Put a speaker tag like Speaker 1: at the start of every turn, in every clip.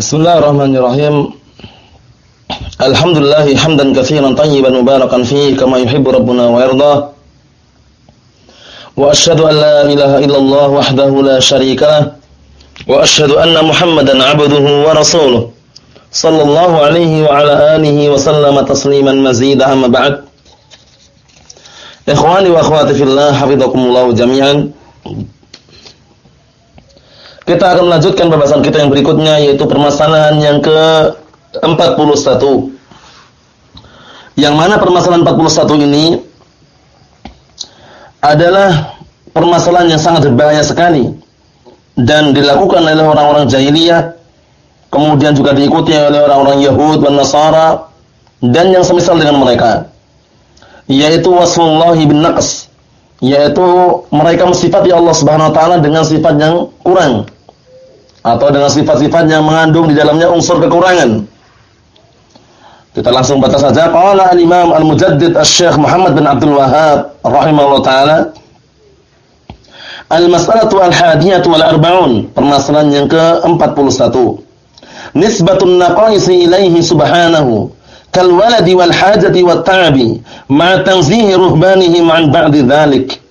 Speaker 1: Bismillahirrahmanirrahim. Alhamdulillah hamdan katsiran tayyiban mubarakan fihi kama yuhibbu rabbuna wa yarda. Wa asyhadu an la ilaha illallah wahdahu la syarika lah. Wa asyhadu anna Muhammadan 'abduhu wa rasuluh. Sallallahu alaihi wa ala alihi wa sallama tasliman mazida amma ba'd. Ikhwani wa akhwati fillah, hafizakumullah jami'an. Kita akan melanjutkan pembahasan kita yang berikutnya yaitu permasalahan yang ke-41. Yang mana permasalahan 41 ini adalah permasalahan yang sangat berbahaya sekali dan dilakukan oleh orang-orang jahiliyah kemudian juga diikuti oleh orang-orang Yahud dan Nasara dan yang semisal dengan mereka yaitu wasfullahi bin naqs yaitu mereka mensifati Allah Subhanahu wa taala dengan sifat yang kurang atau dengan sifat-sifat yang mengandung di dalamnya unsur kekurangan. Kita langsung baca saja. Qala al-Imam Al-Mujaddid Asy-Syaikh Muhammad bin Abdul Wahhab rahimahullah taala Al-mas'alatu al-hadiyatu wal arba'un, permasalahan yang ke-41. Nisbatun naqaisi ilaihi subhanahu kal waladi wal hajati wat ta'bi ma tanzihi ruhbanihim an ba'di dzalik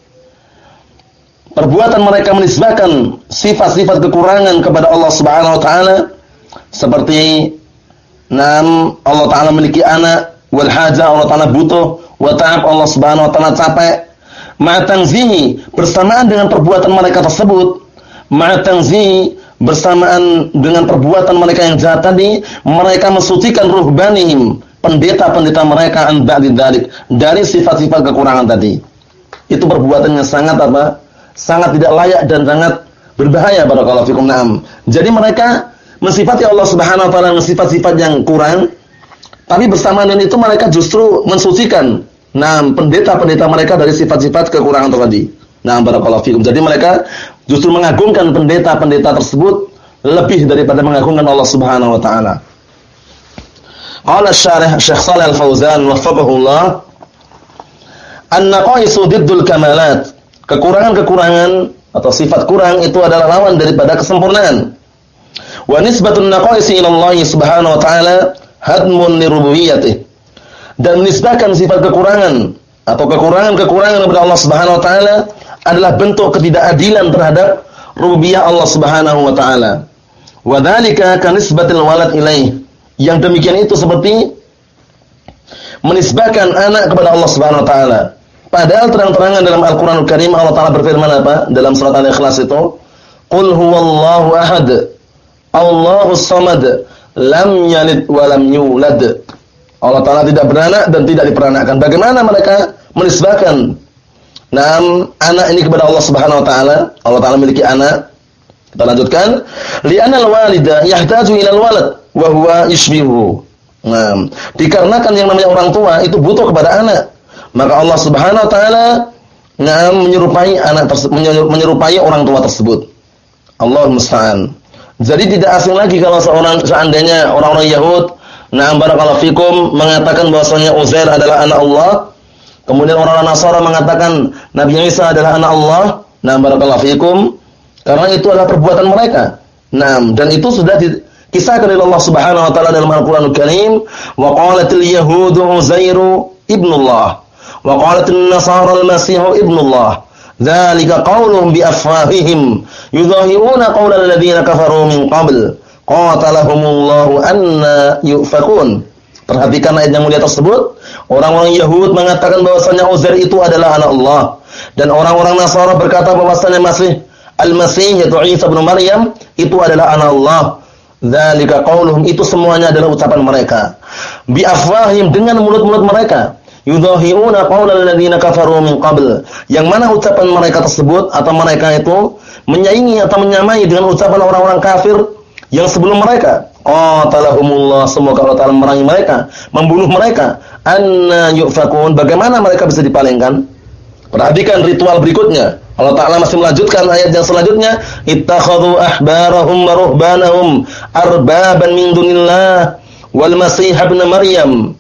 Speaker 1: perbuatan mereka menisbahkan sifat-sifat kekurangan kepada Allah Subhanahu wa taala. Seperti nam Allah taala memiliki anak wal haja Allah taala butuh wa ta'ab Allah Subhanahu wa taala capek. Ma'tanzihi bersamaan dengan perbuatan mereka tersebut. Ma'tanzihi bersamaan dengan perbuatan mereka yang jahat tadi mereka mensucikan ruhbanihim pendeta-pendeta mereka an dari sifat-sifat kekurangan tadi. Itu perbuatannya sangat apa sangat tidak layak dan sangat berbahaya barakallahu fikum na'am. Jadi mereka mensifati Allah Subhanahu wa taala sifat-sifat yang kurang tapi bersamaan dengan itu mereka justru mensucikan nah pendeta-pendeta mereka dari sifat-sifat kekurangan tadi. Nah, barakallahu fikum. Jadi mereka justru mengagungkan pendeta-pendeta tersebut lebih daripada mengagungkan Allah Subhanahu wa taala. Qala syarih Syekh Shalih Al-Fauzan waffaqahullah An-naqaisu diddul kamalat Kekurangan-kekurangan atau sifat kurang itu adalah lawan daripada kesempurnaan. Wa nisbatun naqaisi ila Allah Subhanahu wa taala hadmun li rububiyyatih. Dan nisbahkan sifat kekurangan atau kekurangan-kekurangan kepada Allah Subhanahu wa taala adalah bentuk ketidakadilan terhadap rububiyah Allah Subhanahu wa taala. Wa dzalika kanisbatil walad ilaih. Yang demikian itu seperti menisbahkan anak kepada Allah Subhanahu wa taala. Padahal terang-terangan dalam Al-Qur'anul Karim Allah Taala berfirman apa? Dalam surat Al-Ikhlas itu, "Qul huwallahu ahad, Allahus samad, lam yalid wa lam yulad." Allah Taala tidak beranak dan tidak diperanakkan. Bagaimana mereka menisbahkan Naam anak ini kepada Allah Subhanahu wa taala? Allah Taala memiliki anak. Kita lanjutkan, "Li'anal walida yahtaju ilal walad wa huwa yushbihu." Nah, dikarenakan yang namanya orang tua itu butuh kepada anak maka Allah Subhanahu wa taala ngam menyerupai anak menyerupai orang tua tersebut. Allah musta'an. Jadi tidak asing lagi kalau seorang seandainya orang-orang Yahud nah barakallahu fikum mengatakan bahwasanya Uzair adalah anak Allah. Kemudian orang-orang Nasara mengatakan Nabi Isa adalah anak Allah. Nah barakallahu fikum karena itu adalah perbuatan mereka. Nah, dan itu sudah dikisahkan oleh Allah Subhanahu wa taala dalam Al-Qur'anul Karim, wa qalatil yahudu Uzairu ibnullah. Wa qalatin nasara al-masih ibnullah. Dzalika qauluhum bi afwahihim yudhahiruna qaula alladziina kafaru min qabl. Qatalahumullahu anna yufakun. Perhatikan ayat yang mulia tersebut. Orang-orang Yahud mengatakan bahwasanya Uzair itu adalah anak Allah dan orang-orang Nasara berkata bahwasanya Masih Al-Masih yaitu Isa bin Maryam itu adalah anak Allah. Dzalika qauluhum itu semuanya adalah ucapan mereka. Bi afwahim dengan mulut-mulut mereka yudhahiuna qaulal kafaru min qabl. Yang mana ucapan mereka tersebut atau mereka itu menyaingi atau menyamai dengan ucapan orang-orang kafir yang sebelum mereka. Qatalahumullah semoga Allah Taala merangi mereka, membunuh mereka. Anna yufakun. Bagaimana mereka bisa dipalingkan? Perhatikan ritual berikutnya. Allah Ta'ala masih melanjutkan ayat yang selanjutnya. Ittakhadhu ahbarahum wa ruhbanahum arbaban min dunillah wal masih ibn Maryam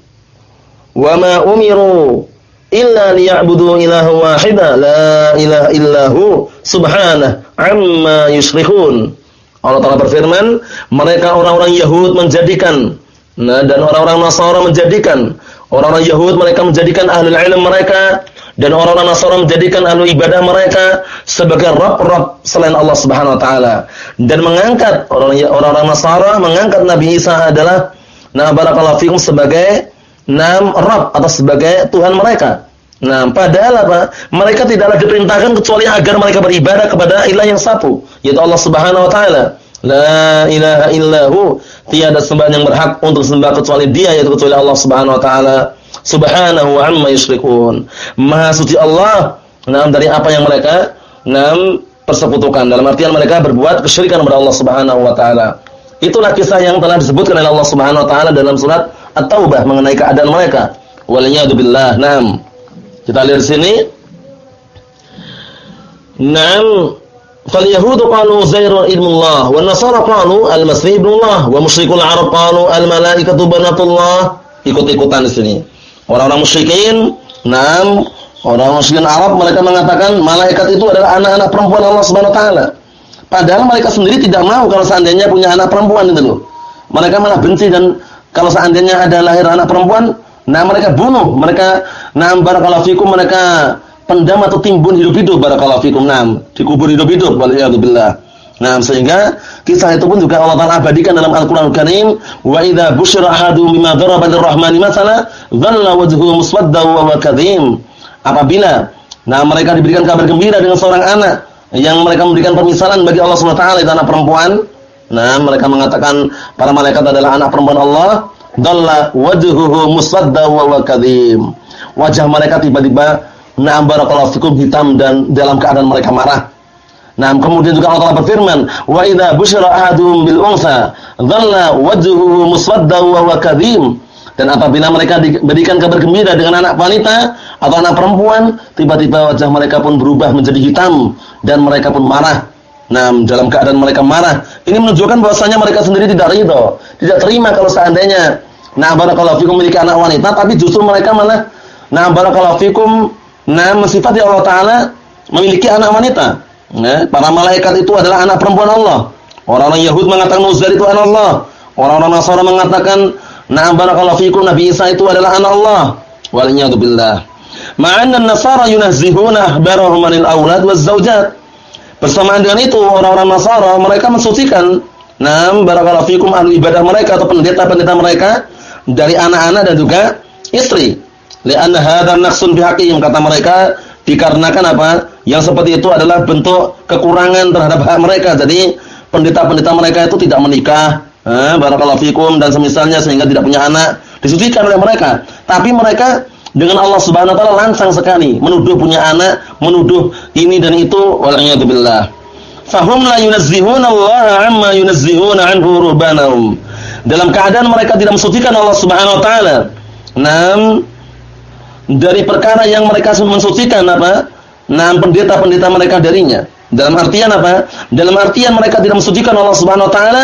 Speaker 1: wa ma umiru illa liya'budu ilaha wahida la ilaha illahu subhanahu amma yusyrikun Allah Taala berfirman, mereka orang-orang Yahud menjadikan nah dan orang-orang Nasara menjadikan. Orang-orang Yahud mereka menjadikan ahli ilmu mereka dan orang-orang Nasara menjadikan ahli ibadah mereka sebagai rabb-rabb selain Allah Subhanahu wa taala. Dan mengangkat orang-orang Nasara mengangkat Nabi Isa adalah nah barakallahu fikum sebagai nam rabb atau sebagai Tuhan mereka. Nah, padahal apa? Mereka tidaklah diperintahkan kecuali agar mereka beribadah kepada ilah yang satu, yaitu Allah Subhanahu wa taala. La ilaha illahu, tiada sembahan yang berhak untuk sembah kecuali Dia yaitu kecuali Allah Subhanahu wa taala. Subhanahu wa amma yusyrikun. Maha suci Allah nah dari apa yang mereka nah persekutukan. Dalam artian mereka berbuat kesyirikan kepada Allah Subhanahu wa taala. Itulah kisah yang telah disebutkan oleh Allah Subhanahu wa taala dalam surat At-Taubah mengenai keadaan mereka. Waliyadu billah. Naam. Kita lihat sini. Naam. Fal yahudu qalu Zairun ibnullah wa nasara qalu al-Masih ibnullah wa musyrikul Arab qalu al-malaikatu banatullah. Ikut-ikutan di sini. Orang-orang musyrikin, naam, orang musyrikin Arab mereka mengatakan malaikat itu adalah anak-anak perempuan Allah Subhanahu wa taala. Padahal mereka sendiri tidak mau kalau seandainya punya anak perempuan itu loh. Mereka malah benci dan kalau seandainya ada lahir anak perempuan, Nah mereka bunuh, mereka nah barakallahu fikum mereka pendam atau timbun hidup-hidup barakallahu fikum. Nah, dikubur hidup-hidup billah. Nah, sehingga kisah itu pun juga Allah Taala abadikan dalam Al-Qur'an Al Karim, wa idza busyira ahadu bima daraba lirrahmani masala, dhalla wajhuhu muswadda wa kadhim. Apabila nah mereka diberikan kabar gembira dengan seorang anak yang mereka memberikan permisalan bagi Allah Subhanahu wa taala itu anak perempuan, nah mereka mengatakan para malaikat adalah anak perempuan Allah, dalla wajhuhu musadda wa. Wajah mereka tiba-tiba na'am barakallahu fikum hitam dan dalam keadaan mereka marah. Nah, kemudian juga Allah Taala berfirman, "Wa idza busyira ahaduhum bil unsa, dhalla wajhuhu muswadda wa kadhim." Dan apabila mereka diberikan kabar gembira dengan anak wanita atau anak perempuan, tiba-tiba wajah mereka pun berubah menjadi hitam dan mereka pun marah. Nah, dalam keadaan mereka marah, ini menunjukkan bahwasanya mereka sendiri tidak ridho, tidak terima kalau seandainya Nah, barakallahu fikum memiliki anak wanita, tapi justru mereka malah nah barakallahu fikum nah mensifati Allah taala memiliki anak wanita. Nah, para malaikat itu adalah anak perempuan Allah. Orang-orang Yahud mengatakan Uzair itu anak Allah. Orang-orang Nasara mengatakan nah barakallahu fikum Nabi Isa itu adalah anak Allah. Waliyadu billah. Ma'anna an-nasara yunazzihuna ahbarahum anil aulad waz zawjat. Bersamaan dengan itu orang-orang Nasara mereka mensucikan nah barakallahu fikum ahli ibadah mereka atau pendeta-pendeta mereka dari anak-anak dan juga istri. Li'anna hadzal naqsun bihaqihim kata mereka dikarenakan apa? Yang seperti itu adalah bentuk kekurangan terhadap hak mereka. Jadi pendeta-pendeta mereka itu tidak menikah, eh, barakallahu fikum dan semisalnya sehingga tidak punya anak, disucikan oleh mereka. Tapi mereka dengan Allah Subhanahu wa taala langsung sekali menuduh punya anak, menuduh ini dan itu waliyadu billah. Fahum la amma yunazzihuna anhu rubanahum dalam keadaan mereka tidak mensucikan Allah Subhanahu wa taala. Nam dari perkara yang mereka mensucikan apa? Nam pendeta-pendeta mereka darinya. Dalam artian apa? Dalam artian mereka tidak mensucikan Allah Subhanahu wa taala.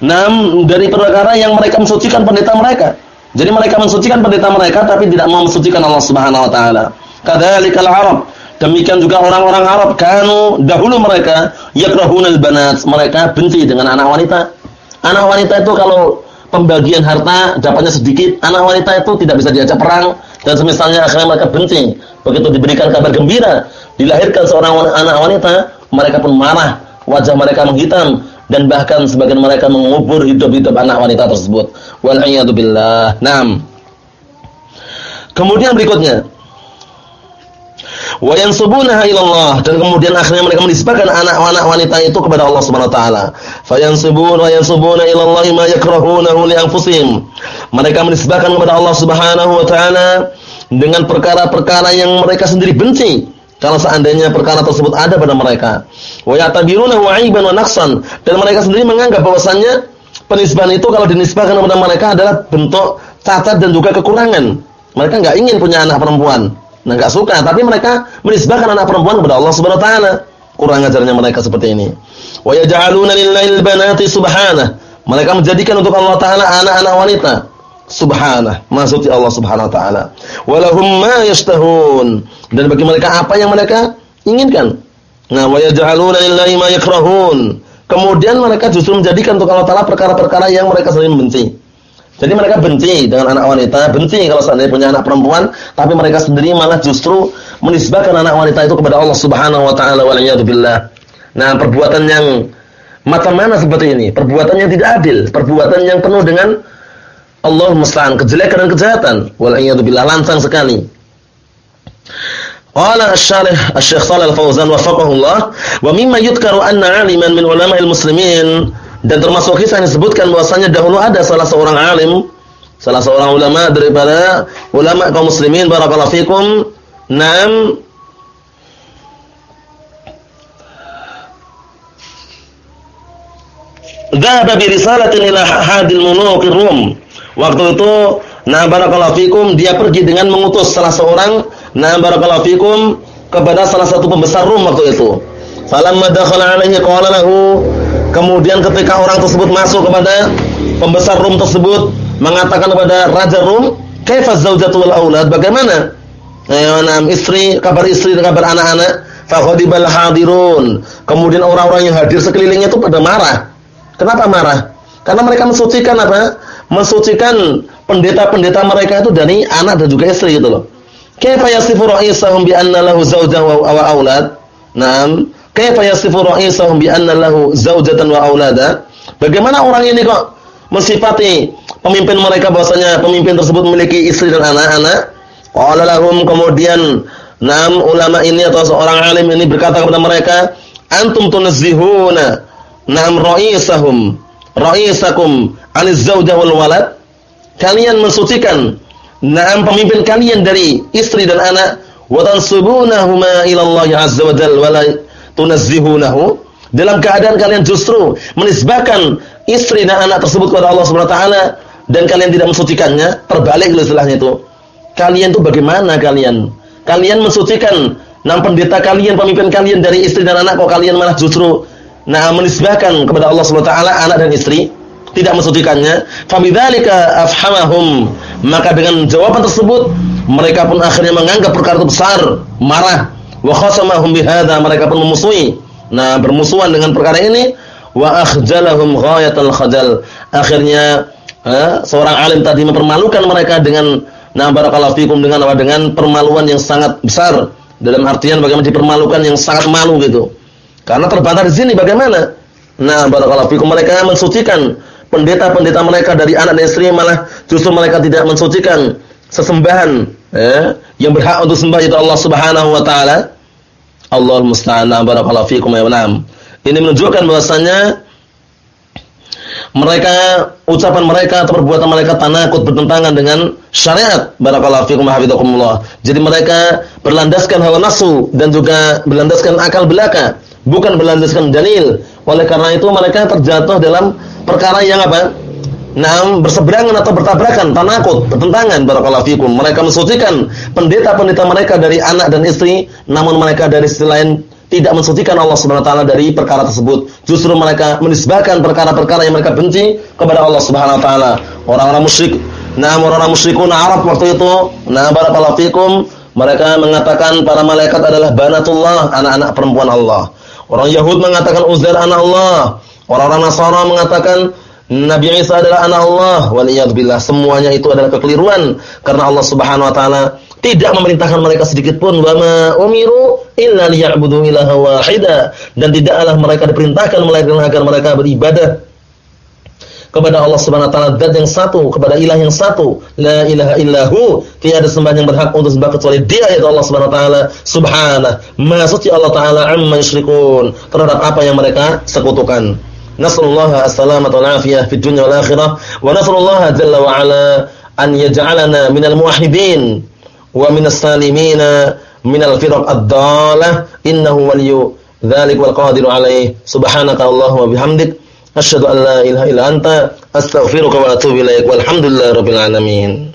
Speaker 1: Nam dari perkara yang mereka mensucikan pendeta mereka. Jadi mereka mensucikan pendeta mereka tapi tidak mau mensucikan Allah Subhanahu wa taala. Kadzalikal Arab. Demikian juga orang-orang Arab kanu dahulu mereka yakrahunal banat. Mereka benci dengan anak wanita. Anak wanita itu kalau pembagian harta dapatnya sedikit, anak wanita itu tidak bisa diajak perang dan semisalnya akhirnya mereka benci. Begitu diberikan kabar gembira, dilahirkan seorang anak wanita, mereka pun marah, wajah mereka menghitam dan bahkan sebagian mereka mengubur hidup-hidup anak wanita tersebut. Wal billah. Naam. Kemudian berikutnya, wa yansubunaha ilallah dan kemudian akhirnya mereka menisbahkan anak-anak wanita itu kepada Allah Subhanahu wa taala. Fayansubuna wa yansubuna ilallahi ma yakrahunahu li anfusihim. Mereka menisbahkan kepada Allah Subhanahu wa taala dengan perkara-perkara yang mereka sendiri benci. Kalau seandainya perkara tersebut ada pada mereka. Wa wa naqsan dan mereka sendiri menganggap bahwasannya penisbahan itu kalau dinisbahkan kepada mereka adalah bentuk cacat dan juga kekurangan. Mereka enggak ingin punya anak perempuan. Nah, enggak suka, tapi mereka menisbahkan anak perempuan kepada Allah Subhanahu wa taala. Kurang ajarnya mereka seperti ini. Wa yaj'aluna lillahi banati subhanahu. Mereka menjadikan untuk Allah taala anak-anak wanita. Subhanah, maksudnya Allah Subhanahu wa taala. Walahum ma yashtahun. Dan bagi mereka apa yang mereka inginkan. Nah, wa yaj'aluna lillahi ma yakrahun. kemudian mereka justru menjadikan untuk Allah Taala perkara-perkara yang mereka sering benci. Jadi mereka benci dengan anak wanita, benci kalau seandainya punya anak perempuan, tapi mereka sendiri malah justru menisbahkan anak wanita itu kepada Allah Subhanahu wa taala wal billah. Nah, perbuatan yang macam mana seperti ini? Perbuatan yang tidak adil, perbuatan yang penuh dengan Allah musta'an, kejelekan dan kejahatan. Wal billah lancang sekali. Qala asy-syarih Asy-Syaikh Shalal Fauzan wafaqahullah wa mimma yudkaru anna 'aliman min ulama'il muslimin dan termasuk kisah yang disebutkan bahwasanya dahulu ada salah seorang alim, salah seorang ulama daripada ulama kaum muslimin barakallahu fikum, nam bi risalatin ila hadil muluk Rum. Waktu itu, nah barakallahu fikum, dia pergi dengan mengutus salah seorang Nah, barakallahu fikum kepada salah satu pembesar Rum waktu itu. Falamma dakhala alaihi qala lahu kemudian ketika orang tersebut masuk kepada pembesar Rum tersebut mengatakan kepada raja Rum, "Kaifa zaujatu wal aulad?" Bagaimana? Eh, istri, kabar istri dan kabar anak-anak. Faghadibal hadirun. Kemudian orang-orang yang hadir sekelilingnya itu pada marah. Kenapa marah? Karena mereka mensucikan apa? Mensucikan pendeta-pendeta mereka itu dari anak dan juga istri gitu loh. Kaifa yasifu ra'isahum bi anna lahu zawjan wa aulad? Naam. Kaifa yasifu ra'isahum bi anna lahu zawjatan wa aulada? Bagaimana orang ini kok mensifati pemimpin mereka bahwasanya pemimpin tersebut memiliki istri dan anak-anak? Qala lahum kemudian Naam ulama ini atau seorang alim ini berkata kepada mereka, antum tunazzihuna naam ra'isahum ra'isakum aniz zawjah wal walad? Kalian mensucikan Naam pemimpin kalian dari istri dan anak. Wa tansubunahuma ila Allah azza wa jalla wa la tunazzihunahu dalam keadaan kalian justru menisbahkan istri dan anak tersebut kepada Allah Subhanahu wa taala dan kalian tidak mensucikannya terbalik istilahnya itu. Kalian itu bagaimana kalian? Kalian mensucikan nam pendeta kalian pemimpin kalian dari istri dan anak kok kalian malah justru nah menisbahkan kepada Allah Subhanahu wa taala anak dan istri tidak mensucikannya fabidzalika afhamahum maka dengan jawaban tersebut mereka pun akhirnya menganggap perkara itu besar, marah. Wa khasamahum bihadza, mereka pun memusuhi. Nah, bermusuhan dengan perkara ini wa akhjalahum ghayatal khajal. Akhirnya eh, seorang alim tadi mempermalukan mereka dengan nah barakallahu fikum dengan apa? Dengan permaluan yang sangat besar. Dalam artian bagaimana dipermalukan yang sangat malu gitu. Karena terbatas di sini bagaimana? Nah, barakallahu fikum mereka mensucikan pendeta-pendeta mereka dari anak dan istri malah justru mereka tidak mensucikan sesembahan eh, yang berhak untuk sembah itu Allah Subhanahu wa taala. Allah musta'an barakallahu fikum ya Ini menunjukkan bahwasanya mereka ucapan mereka atau perbuatan mereka tanakut bertentangan dengan syariat barakallahu fikum hafizakumullah. Jadi mereka berlandaskan hawa nafsu dan juga berlandaskan akal belaka, bukan berlandaskan dalil. Oleh karena itu mereka terjatuh dalam perkara yang apa? Nah, berseberangan atau bertabrakan, tanakut, bertentangan barakallahu fikum. Mereka mensucikan pendeta-pendeta mereka dari anak dan istri, namun mereka dari sisi lain tidak mensucikan Allah Subhanahu wa taala dari perkara tersebut. Justru mereka menisbahkan perkara-perkara yang mereka benci kepada Allah Subhanahu wa taala. Orang-orang musyrik, nah orang-orang musyrikun Arab waktu itu, nah barakallahu fikum, mereka mengatakan para malaikat adalah banatullah, anak-anak perempuan Allah. Orang Yahud mengatakan Uzair anak Allah. Orang-orang Nasara mengatakan Nabi Isa adalah anak Allah. Waliyadzubillah. Semuanya itu adalah kekeliruan karena Allah Subhanahu wa taala tidak memerintahkan mereka sedikit pun wa ma umiru illa liya'budu ilaha wahida dan tidaklah mereka diperintahkan melainkan agar mereka beribadah kepada Allah Subhanahu wa taala zat yang satu, kepada ilah yang satu, la ilaha illahu, tiada sembahan yang berhak untuk disembah kecuali Dia yaitu Allah Subhanahu wa taala. Subhanahu, Maha suci Allah taala amma yusyrikun, terhadap apa yang mereka sekutukan. نسأل الله السلامة والعافية في الدنيا والآخرة ونسأل الله جل وعلا أن يجعلنا من الموحدين ومن السالمين من الفرق الضالة. إنه ولي ذلك والقادر عليه. سبحانك اللهم وبحمدك. أشهد أن لا إله إلا أنت. أستغفرك وأتوب إليك. والحمد لله رب العالمين.